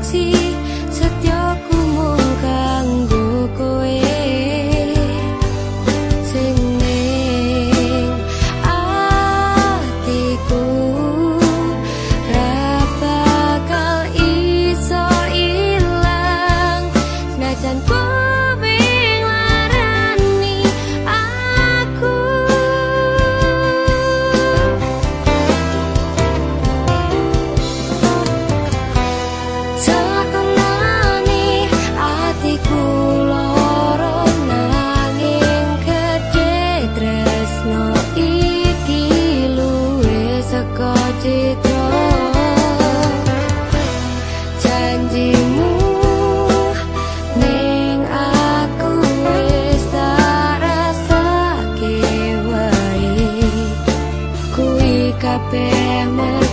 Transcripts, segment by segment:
reality Capernaum.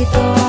hábito